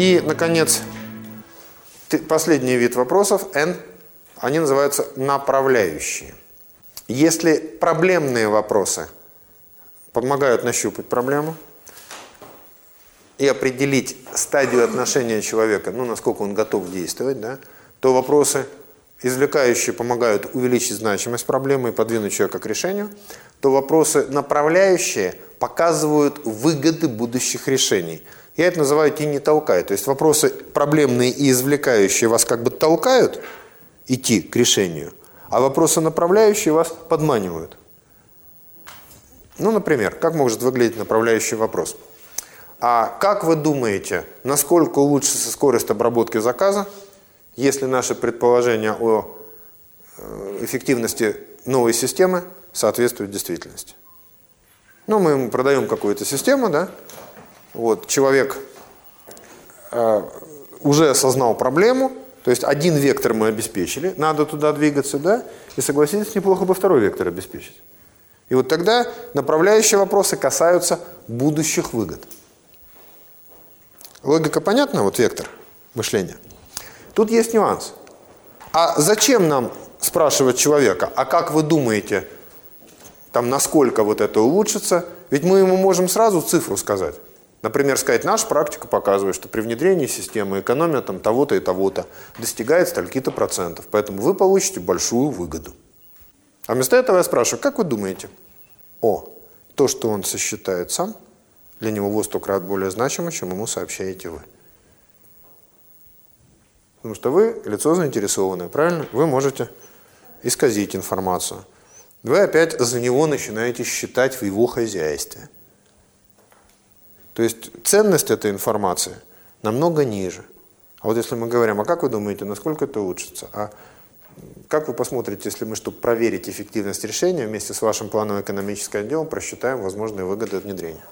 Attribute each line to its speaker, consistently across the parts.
Speaker 1: И, наконец, последний вид вопросов, N, они называются направляющие. Если проблемные вопросы помогают нащупать проблему и определить стадию отношения человека, ну, насколько он готов действовать, да, то вопросы извлекающие помогают увеличить значимость проблемы и подвинуть человека к решению, то вопросы направляющие показывают выгоды будущих решений. Я это называю «тени толкают». То есть вопросы проблемные и извлекающие вас как бы толкают идти к решению, а вопросы направляющие вас подманивают. Ну, например, как может выглядеть направляющий вопрос? А как вы думаете, насколько улучшится скорость обработки заказа, если наши предположения о э, эффективности новой системы соответствуют действительности. Ну, мы ему продаем какую-то систему, да, вот, человек э, уже осознал проблему, то есть один вектор мы обеспечили, надо туда двигаться, да, и согласитесь, неплохо бы второй вектор обеспечить. И вот тогда направляющие вопросы касаются будущих выгод. Логика понятна, вот вектор мышления? Тут есть нюанс. А зачем нам спрашивать человека, а как вы думаете, там, насколько вот это улучшится? Ведь мы ему можем сразу цифру сказать. Например, сказать, наша практика показывает, что при внедрении системы экономия там того-то и того-то достигает стольки-то процентов, поэтому вы получите большую выгоду. А вместо этого я спрашиваю, как вы думаете? О, то, что он сосчитает сам, для него во сто крат более значимо, чем ему сообщаете вы. Потому что вы лицо заинтересованное, правильно? Вы можете исказить информацию. Вы опять за него начинаете считать в его хозяйстве. То есть ценность этой информации намного ниже. А вот если мы говорим, а как вы думаете, насколько это улучшится? А как вы посмотрите, если мы, чтобы проверить эффективность решения, вместе с вашим планово-экономическим отделом просчитаем возможные выгоды от внедрения?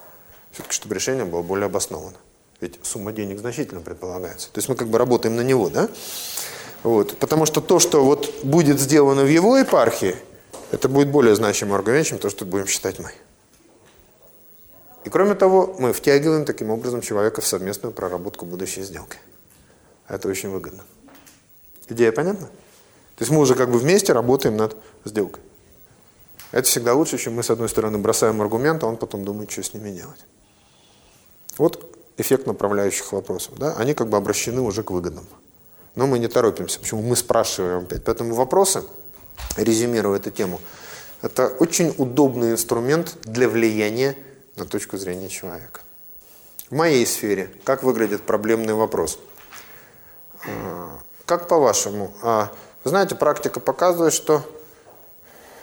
Speaker 1: Все-таки, чтобы решение было более обосновано. Ведь сумма денег значительно предполагается. То есть мы как бы работаем на него, да? Вот. Потому что то, что вот будет сделано в его епархии, это будет более значимый аргумент, чем то, что будем считать мы. И кроме того, мы втягиваем таким образом человека в совместную проработку будущей сделки. Это очень выгодно. Идея понятна? То есть мы уже как бы вместе работаем над сделкой. Это всегда лучше, чем мы с одной стороны бросаем аргумент, а он потом думает, что с ними делать. Вот эффект направляющих вопросов. Да? Они как бы обращены уже к выгодам. Но мы не торопимся. Почему? Мы спрашиваем опять. Поэтому вопросы, резюмируя эту тему, это очень удобный инструмент для влияния на точку зрения человека. В моей сфере как выглядит проблемный вопрос? А, как по-вашему? А, знаете, практика показывает, что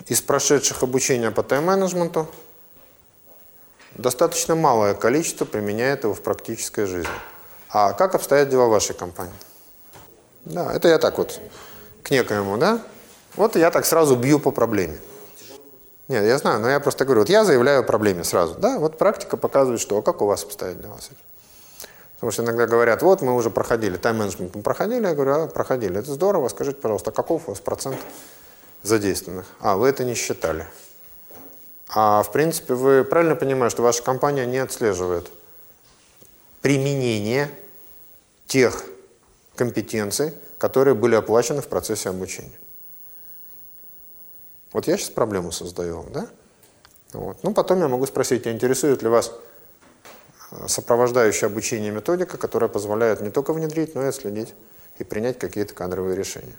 Speaker 1: из прошедших обучения по тайм-менеджменту Достаточно малое количество применяет его в практической жизни. А как обстоят дела в вашей компании? Да, это я так вот к некоему, да? Вот я так сразу бью по проблеме. Нет, я знаю, но я просто говорю, вот я заявляю о проблеме сразу. Да, вот практика показывает, что, как у вас обстоят дела с этим? Потому что иногда говорят, вот мы уже проходили, тайм-менеджмент мы проходили, я говорю, а, проходили, это здорово, скажите, пожалуйста, каков у вас процент задействованных? А, вы это не считали. А в принципе вы правильно понимаете, что ваша компания не отслеживает применение тех компетенций, которые были оплачены в процессе обучения. Вот я сейчас проблему создаю, да? Вот. Ну, потом я могу спросить, а интересует ли вас э, сопровождающая обучение методика, которая позволяет не только внедрить, но и отследить и принять какие-то кадровые решения.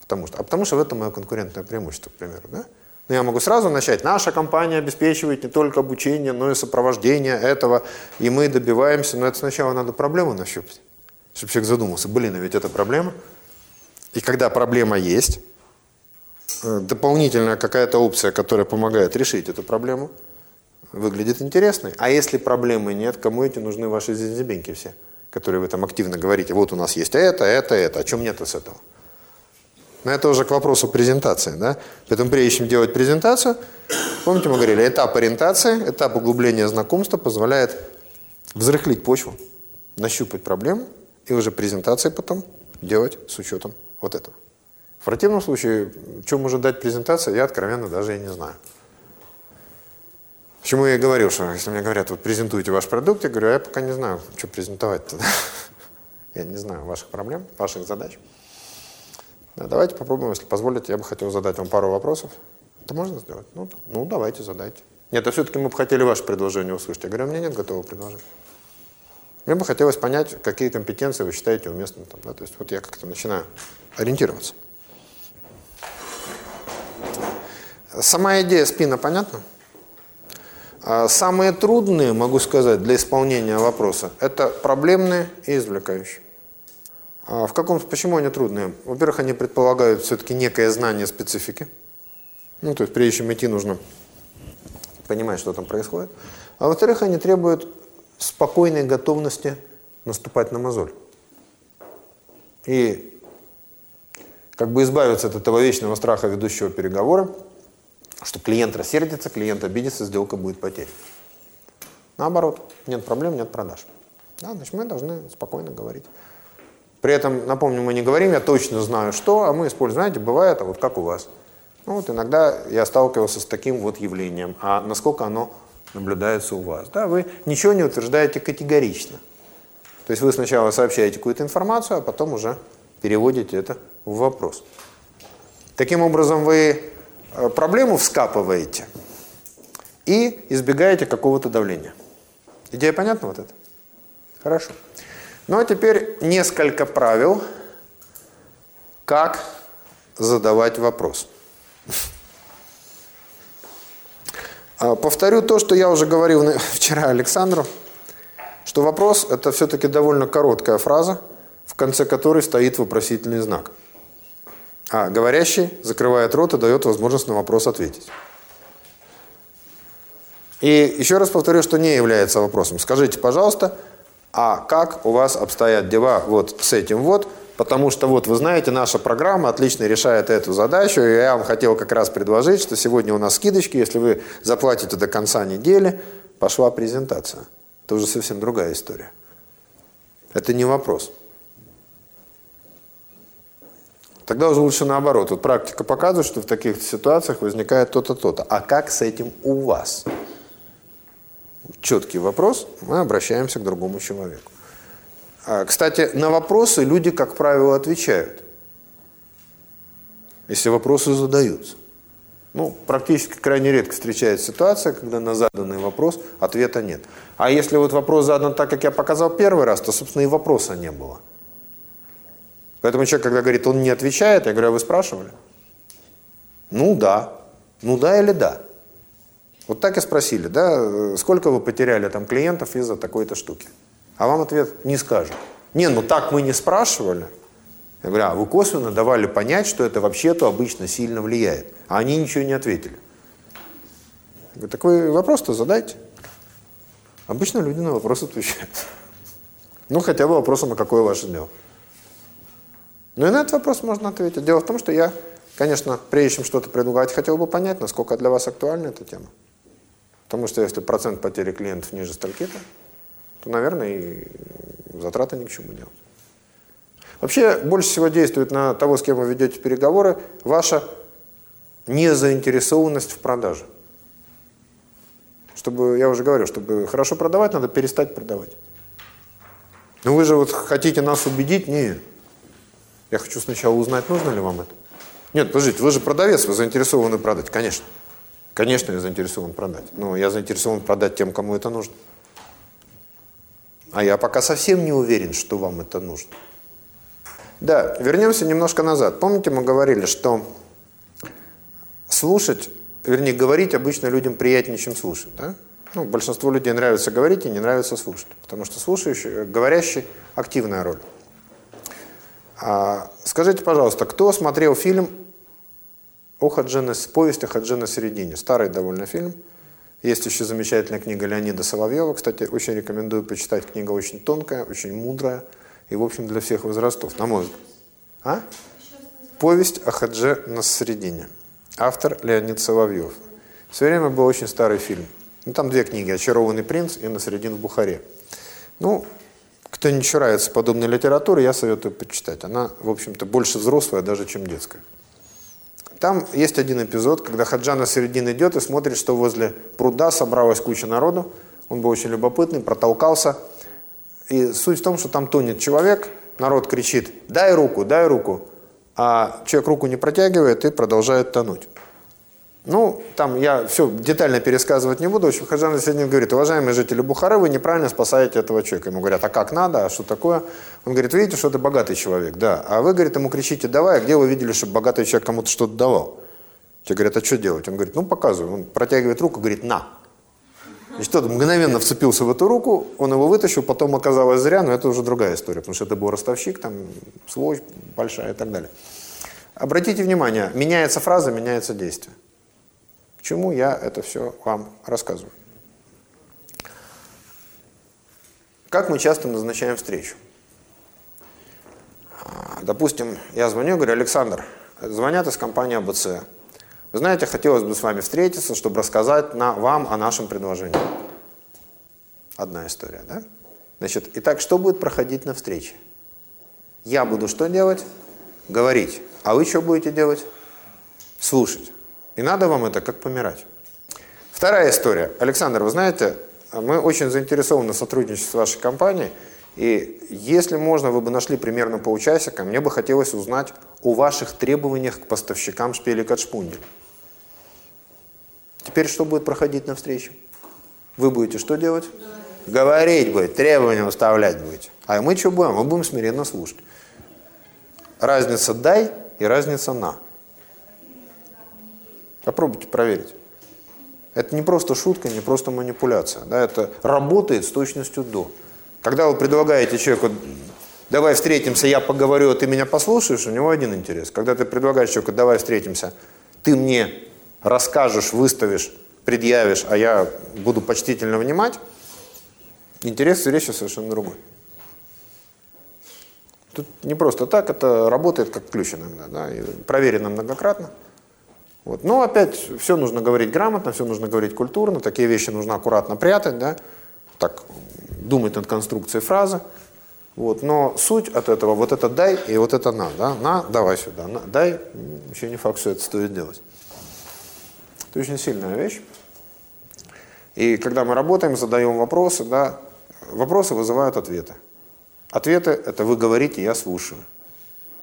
Speaker 1: Потому что, а потому что в этом мое конкурентное преимущество, к примеру, да? Но я могу сразу начать. Наша компания обеспечивает не только обучение, но и сопровождение этого. И мы добиваемся, но это сначала надо проблему нащупать. Чтобы человек задумался, блин, а ведь это проблема. И когда проблема есть, дополнительная какая-то опция, которая помогает решить эту проблему, выглядит интересной. А если проблемы нет, кому эти нужны ваши зензибеньки все, которые вы там активно говорите, вот у нас есть это, это, это, а чем нет с этого? Но это уже к вопросу презентации. Да? Поэтому прежде чем делать презентацию, помните, мы говорили, этап ориентации, этап углубления знакомства позволяет взрыхлить почву, нащупать проблему и уже презентации потом делать с учетом вот этого. В противном случае, чем может дать презентация, я откровенно даже и не знаю. Почему я говорил, что если мне говорят, вот презентуйте ваш продукт, я говорю, а я пока не знаю, что презентовать-то. Я не знаю ваших проблем, ваших задач. Да, давайте попробуем, если позволите, я бы хотел задать вам пару вопросов. Это можно сделать? Ну, ну давайте, задайте. Нет, а все-таки мы бы хотели ваше предложение услышать. Я говорю, у меня нет готового предложения. Мне бы хотелось понять, какие компетенции вы считаете уместными. Там, да? То есть вот я как-то начинаю ориентироваться. Сама идея спина понятна? А самые трудные, могу сказать, для исполнения вопроса, это проблемные и извлекающие. А в каком, почему они трудные? Во-первых, они предполагают все-таки некое знание специфики. Ну, то есть прежде чем идти, нужно понимать, что там происходит. А во-вторых, они требуют спокойной готовности наступать на мозоль. И как бы избавиться от этого вечного страха ведущего переговора, что клиент рассердится, клиент обидится, сделка будет потеряна. Наоборот, нет проблем, нет продаж. Да, значит, мы должны спокойно говорить. При этом, напомню, мы не говорим, я точно знаю что, а мы используем, знаете, бывает, а вот как у вас. Ну вот иногда я сталкивался с таким вот явлением, а насколько оно наблюдается у вас. Да, вы ничего не утверждаете категорично. То есть вы сначала сообщаете какую-то информацию, а потом уже переводите это в вопрос. Таким образом, вы проблему вскапываете и избегаете какого-то давления. Идея понятна вот это? Хорошо. Ну а теперь несколько правил, как задавать вопрос. А, повторю то, что я уже говорил вчера Александру, что вопрос – это все-таки довольно короткая фраза, в конце которой стоит вопросительный знак. А говорящий закрывает рот и дает возможность на вопрос ответить. И еще раз повторю, что не является вопросом. Скажите, пожалуйста, а как у вас обстоят дела вот с этим вот – Потому что вот, вы знаете, наша программа отлично решает эту задачу. И я вам хотел как раз предложить, что сегодня у нас скидочки. Если вы заплатите до конца недели, пошла презентация. Это уже совсем другая история. Это не вопрос. Тогда уже лучше наоборот. Вот практика показывает, что в таких ситуациях возникает то-то, то-то. А как с этим у вас? Четкий вопрос, мы обращаемся к другому человеку. А, кстати, на вопросы люди, как правило, отвечают, если вопросы задаются. Ну, практически крайне редко встречается ситуация, когда на заданный вопрос ответа нет. А если вот вопрос задан так, как я показал первый раз, то, собственно, и вопроса не было. Поэтому человек, когда говорит, он не отвечает, я говорю, а вы спрашивали? Ну, да. Ну, да или да. Вот так и спросили, да, сколько вы потеряли там клиентов из-за такой-то штуки? А вам ответ не скажет. Не, ну так мы не спрашивали. Я говорю, а вы косвенно давали понять, что это вообще-то обычно сильно влияет. А они ничего не ответили. Я говорю, такой вопрос-то задайте. Обычно люди на вопрос отвечают. Ну, хотя бы вопросом, а какое ваше дело. Ну и на этот вопрос можно ответить. Дело в том, что я, конечно, прежде чем что-то предлагать, хотел бы понять, насколько для вас актуальна эта тема. Потому что если процент потери клиентов ниже стальки-то, то, наверное, и затраты ни к чему делать. Вообще, больше всего действует на того, с кем вы ведете переговоры, ваша незаинтересованность в продаже. Чтобы, я уже говорю, чтобы хорошо продавать, надо перестать продавать. Но вы же вот хотите нас убедить? Нет. Я хочу сначала узнать, нужно ли вам это. Нет, подождите, вы же продавец, вы заинтересованы продать, конечно. Конечно, я заинтересован продать. Но я заинтересован продать тем, кому это нужно. А я пока совсем не уверен, что вам это нужно. Да, вернемся немножко назад. Помните, мы говорили, что слушать, вернее, говорить обычно людям приятнее, чем слушать, да? Ну, большинству людей нравится говорить и не нравится слушать, потому что слушающий, говорящий – активная роль. А, скажите, пожалуйста, кто смотрел фильм о Хаджине, повесть о Хаджине Середине? Старый довольно фильм – есть еще замечательная книга Леонида Соловьева. Кстати, очень рекомендую почитать. Книга очень тонкая, очень мудрая. И, в общем, для всех возрастов, на мой взгляд. А? Повесть о Хадже на Средине. Автор Леонид Соловьев. В свое время был очень старый фильм. Ну, там две книги «Очарованный принц» и «На средин в Бухаре». Ну, кто не чурается подобной литературы, я советую почитать. Она, в общем-то, больше взрослая даже, чем детская. Там есть один эпизод, когда Хаджан на середине идет и смотрит, что возле пруда собралась куча народу. Он был очень любопытный, протолкался. И суть в том, что там тонет человек, народ кричит «дай руку, дай руку», а человек руку не протягивает и продолжает тонуть. Ну, там я все детально пересказывать не буду. В общем, Хаджан Среднин говорит, уважаемые жители Бухары, вы неправильно спасаете этого человека. Ему говорят, а как надо, а что такое? Он говорит, видите, что ты богатый человек, да. А вы, говорит, ему кричите, давай, а где вы видели, чтобы богатый человек кому-то что-то давал? Те говорят, а что делать? Он говорит, ну, показываю. Он протягивает руку, говорит, на. Значит, тот мгновенно вцепился в эту руку, он его вытащил, потом оказалось зря, но это уже другая история, потому что это был ростовщик, там, сволочь большая и так далее. Обратите внимание, меняется фраза, меняется действие чему я это все вам рассказываю. Как мы часто назначаем встречу? А, допустим, я звоню, говорю, Александр, звонят из компании АБЦ. Вы знаете, хотелось бы с вами встретиться, чтобы рассказать на, вам о нашем предложении. Одна история, да? Значит, итак, что будет проходить на встрече? Я буду что делать? Говорить. А вы что будете делать? Слушать. И надо вам это как помирать. Вторая история. Александр, вы знаете, мы очень заинтересованы в сотрудничестве с вашей компанией. И если можно, вы бы нашли примерно полчасика, мне бы хотелось узнать о ваших требованиях к поставщикам шпилек от шпундель. Теперь что будет проходить на встрече? Вы будете что делать? Говорить будет, требования выставлять будете. А мы что будем? Мы будем смиренно слушать. Разница «дай» и разница «на». Попробуйте проверить. Это не просто шутка, не просто манипуляция. Да, это работает с точностью до. Когда вы предлагаете человеку, давай встретимся, я поговорю, а ты меня послушаешь, у него один интерес. Когда ты предлагаешь человеку, давай встретимся, ты мне расскажешь, выставишь, предъявишь, а я буду почтительно внимать, интерес встречи совершенно другой. Тут не просто так, это работает как ключ иногда, да, проверено многократно. Вот. Но опять все нужно говорить грамотно, все нужно говорить культурно, такие вещи нужно аккуратно прятать, да, так думать над конструкцией фразы. Вот. Но суть от этого, вот это дай и вот это на, да, на, давай сюда, на, дай, еще не факт, что это стоит делать. Это очень сильная вещь. И когда мы работаем, задаем вопросы, да, вопросы вызывают ответы. Ответы – это вы говорите, я слушаю.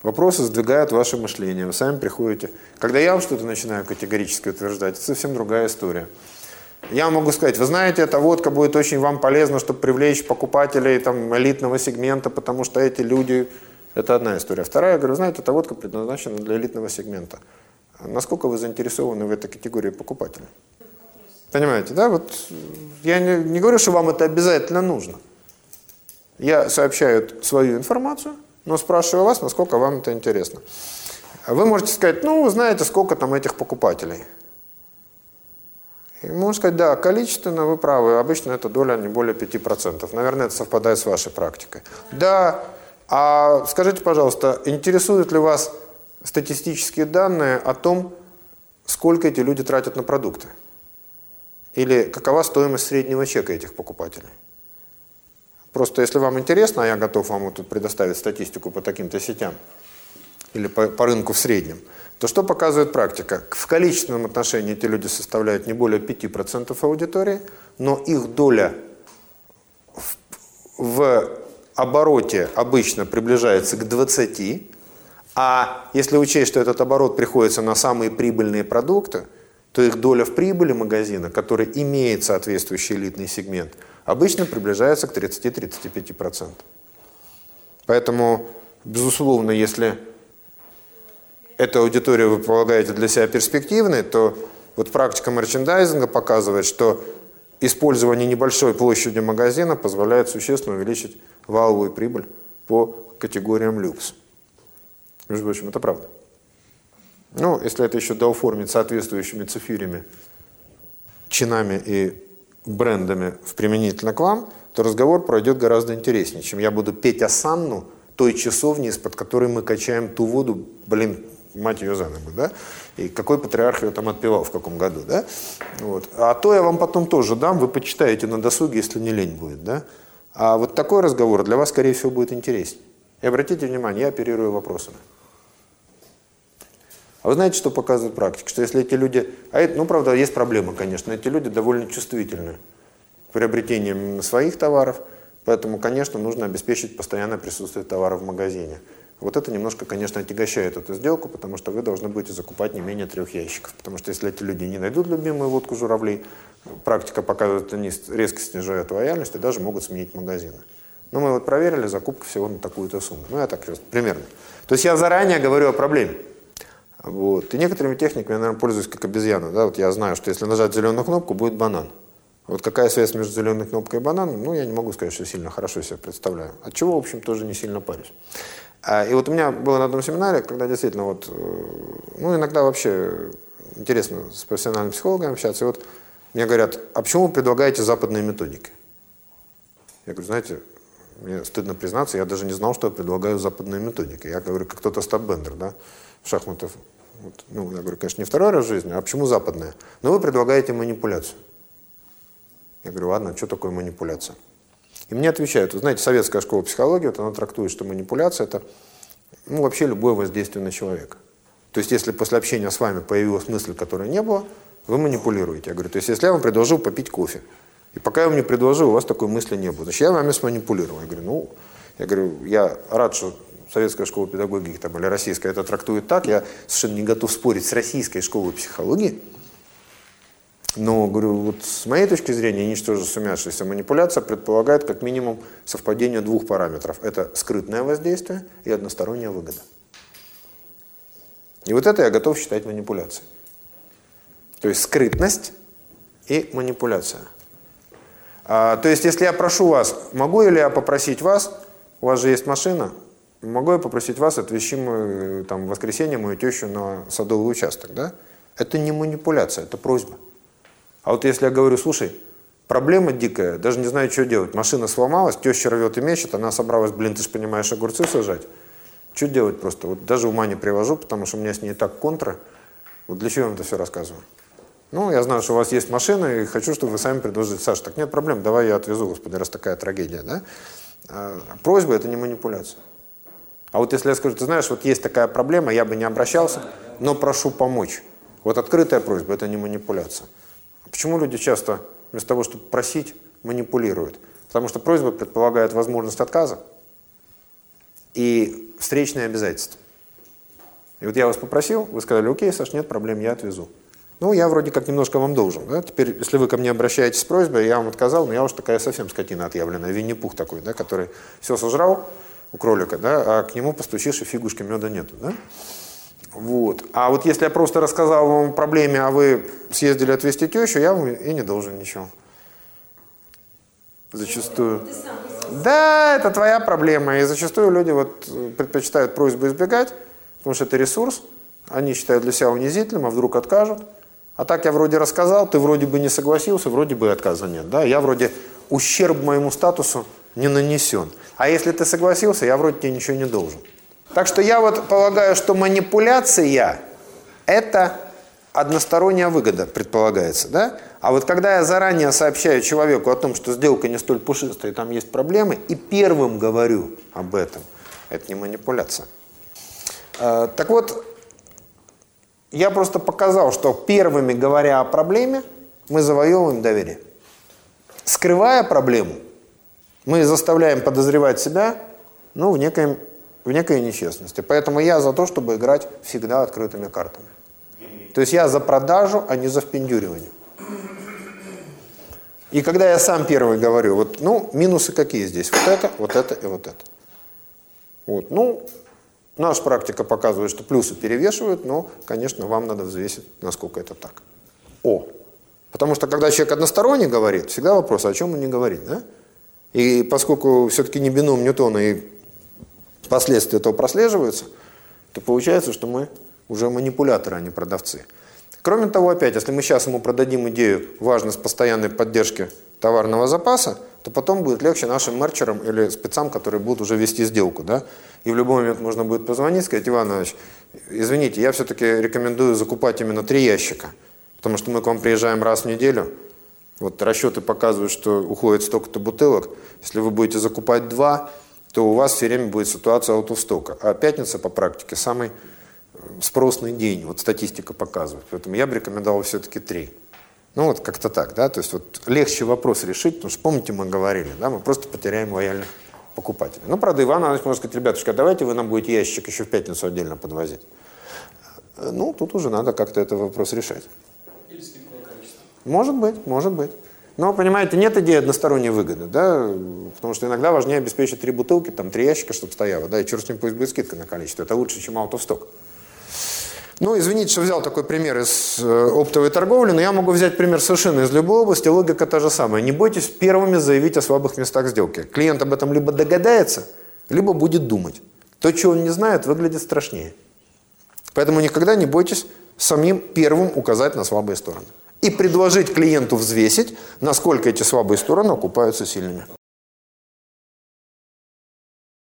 Speaker 1: Вопросы сдвигают ваше мышление, вы сами приходите. Когда я вам что-то начинаю категорически утверждать, это совсем другая история. Я могу сказать, вы знаете, эта водка будет очень вам полезна, чтобы привлечь покупателей там, элитного сегмента, потому что эти люди... Это одна история. Вторая, я говорю, знаете, эта водка предназначена для элитного сегмента. Насколько вы заинтересованы в этой категории покупателей? Понимаете, да? Вот я не, не говорю, что вам это обязательно нужно. Я сообщаю свою информацию, но спрашиваю вас, насколько вам это интересно. Вы можете сказать, ну, знаете, сколько там этих покупателей. И можно сказать, да, количественно вы правы, обычно эта доля не более 5%. Наверное, это совпадает с вашей практикой. Да, а скажите, пожалуйста, интересуют ли вас статистические данные о том, сколько эти люди тратят на продукты? Или какова стоимость среднего чека этих покупателей? Просто если вам интересно, а я готов вам вот тут предоставить статистику по таким-то сетям или по, по рынку в среднем, то что показывает практика? В количественном отношении эти люди составляют не более 5% аудитории, но их доля в, в обороте обычно приближается к 20%, а если учесть, что этот оборот приходится на самые прибыльные продукты, то их доля в прибыли магазина, который имеет соответствующий элитный сегмент – обычно приближается к 30-35%. Поэтому, безусловно, если эту аудиторию вы полагаете для себя перспективной, то вот практика мерчендайзинга показывает, что использование небольшой площади магазина позволяет существенно увеличить валовую прибыль по категориям люкс. Между прочим, это правда. Ну, если это еще дооформить соответствующими цифирями, чинами и брендами в применительно к вам, то разговор пройдет гораздо интереснее, чем я буду петь осанну той часовни, из-под которой мы качаем ту воду, блин, мать ее за ногу, да? И какой патриарх ее там отпевал в каком году, да? Вот. А то я вам потом тоже дам, вы почитаете на досуге, если не лень будет, да? А вот такой разговор для вас, скорее всего, будет интереснее. И обратите внимание, я оперирую вопросами. А вы знаете, что показывает практика? Что если эти люди... А это, ну, правда, есть проблема, конечно. Эти люди довольно чувствительны к приобретениям своих товаров, Поэтому, конечно, нужно обеспечить постоянное присутствие товара в магазине. Вот это немножко, конечно, отягощает эту сделку, потому что вы должны будете закупать не менее трех ящиков. Потому что если эти люди не найдут любимую водку журавлей, практика показывает, они резко снижают лояльность и даже могут сменить магазины. Но мы вот проверили, закупка всего на такую-то сумму. Ну, я так примерно. То есть я заранее говорю о проблеме. Вот. И некоторыми техниками я, наверное, пользуюсь как обезьяна. Да? Вот я знаю, что если нажать зеленую кнопку, будет банан. Вот какая связь между зеленой кнопкой и бананом, ну, я не могу сказать, что сильно хорошо себе представляю. От чего, в общем, тоже не сильно парюсь. А, и вот у меня было на одном семинаре, когда действительно вот, э, ну, иногда вообще интересно с профессиональным психологом общаться, и вот мне говорят, а почему вы предлагаете западные методики? Я говорю, знаете, мне стыдно признаться, я даже не знал, что я предлагаю западные методики. Я говорю, как кто-то статбендер, да, шахматов. Вот. Ну, я говорю, конечно, не второй раз в жизни, а почему западная? Но вы предлагаете манипуляцию. Я говорю, ладно, что такое манипуляция? И мне отвечают, вы знаете, советская школа психологии, вот она трактует, что манипуляция – это ну, вообще любое воздействие на человека. То есть, если после общения с вами появилась мысль, которой не было, вы манипулируете. Я говорю, то есть, если я вам предложил попить кофе, и пока я вам не предложил, у вас такой мысли не было, значит, я вами сманипулировал. Я говорю, ну, я говорю, я рад, что советская школа педагогики там, или российская это трактует так, я совершенно не готов спорить с российской школой психологии, но, говорю, вот с моей точки зрения, ничтоже сумяшаяся манипуляция предполагает как минимум совпадение двух параметров. Это скрытное воздействие и односторонняя выгода. И вот это я готов считать манипуляцией. То есть скрытность и манипуляция. А, то есть, если я прошу вас, могу ли я попросить вас, у вас же есть машина, могу я попросить вас отвезти мы, там, в воскресенье мою тещу на садовый участок, да? Это не манипуляция, это просьба. А вот если я говорю, слушай, проблема дикая, даже не знаю, что делать. Машина сломалась, теща рвет и мечет, она собралась, блин, ты же понимаешь, огурцы сажать. Что делать просто? Вот даже ума не привожу, потому что у меня с ней так контра. Вот для чего я вам это все рассказываю? Ну, я знаю, что у вас есть машина, и хочу, чтобы вы сами предложили. Саша, так нет проблем, давай я отвезу, господи, раз такая трагедия, да? А, просьба – это не манипуляция. А вот если я скажу, ты знаешь, вот есть такая проблема, я бы не обращался, но прошу помочь. Вот открытая просьба – это не манипуляция. Почему люди часто вместо того, чтобы просить, манипулируют? Потому что просьба предполагает возможность отказа и встречные обязательства. И вот я вас попросил, вы сказали, окей, Саш, нет проблем, я отвезу. Ну, я вроде как немножко вам должен. Да? Теперь, если вы ко мне обращаетесь с просьбой, я вам отказал, но я уж такая совсем скотина отъявленная, Винни-Пух такой, да, который все сожрал у кролика, да, а к нему постучишь, и фигушки меда нету. Да? Вот. А вот если я просто рассказал вам о проблеме, а вы съездили отвезти тещу, я вам и не должен ничего. Зачастую. Да, это твоя проблема. И зачастую люди вот предпочитают просьбу избегать, потому что это ресурс. Они считают для себя унизительным, а вдруг откажут. А так я вроде рассказал, ты вроде бы не согласился, вроде бы отказа нет. Да? Я вроде ущерб моему статусу не нанесен. А если ты согласился, я вроде тебе ничего не должен. Так что я вот полагаю, что манипуляция – это односторонняя выгода, предполагается. Да? А вот когда я заранее сообщаю человеку о том, что сделка не столь пушистая, там есть проблемы, и первым говорю об этом, это не манипуляция. А, так вот, я просто показал, что первыми говоря о проблеме, мы завоевываем доверие. Скрывая проблему, мы заставляем подозревать себя ну, в некоем в некой нечестности. Поэтому я за то, чтобы играть всегда открытыми картами. То есть я за продажу, а не за впендюривание. И когда я сам первый говорю, вот, ну, минусы какие здесь? Вот это, вот это и вот это. Вот, ну, наша практика показывает, что плюсы перевешивают, но, конечно, вам надо взвесить, насколько это так. О! Потому что, когда человек односторонне говорит, всегда вопрос, о чем он не говорит, да? И поскольку все-таки не бином Ньютона и последствия этого прослеживаются, то получается, что мы уже манипуляторы, а не продавцы. Кроме того, опять, если мы сейчас ему продадим идею важность постоянной поддержки товарного запаса, то потом будет легче нашим мерчерам или спецам, которые будут уже вести сделку. Да? И в любой момент можно будет позвонить, сказать, Иван Иванович, извините, я все-таки рекомендую закупать именно три ящика, потому что мы к вам приезжаем раз в неделю, вот расчеты показывают, что уходит столько-то бутылок, если вы будете закупать два, то у вас все время будет ситуация аутостока. А пятница по практике самый э, спросный день, вот статистика показывает. Поэтому я бы рекомендовал все-таки три. Ну вот как-то так, да, то есть вот легче вопрос решить, потому что помните, мы говорили, да, мы просто потеряем лояльных покупателей. Ну, правда, Иван Иванович может сказать, ребятушка, давайте вы нам будете ящик еще в пятницу отдельно подвозить. Ну, тут уже надо как-то этот вопрос решать. Или скидку на количество. Может быть, может быть. Но, понимаете, нет идеи односторонней выгоды, да, потому что иногда важнее обеспечить три бутылки, там, три ящика, чтобы стояло, да, и черт с ним пусть будет скидка на количество. Это лучше, чем out of stock. Ну, извините, что взял такой пример из э, оптовой торговли, но я могу взять пример совершенно из любой области, логика та же самая. Не бойтесь первыми заявить о слабых местах сделки. Клиент об этом либо догадается, либо будет думать. То, чего он не знает, выглядит страшнее. Поэтому никогда не бойтесь самим первым указать на слабые стороны. И предложить клиенту взвесить, насколько эти слабые стороны окупаются сильными.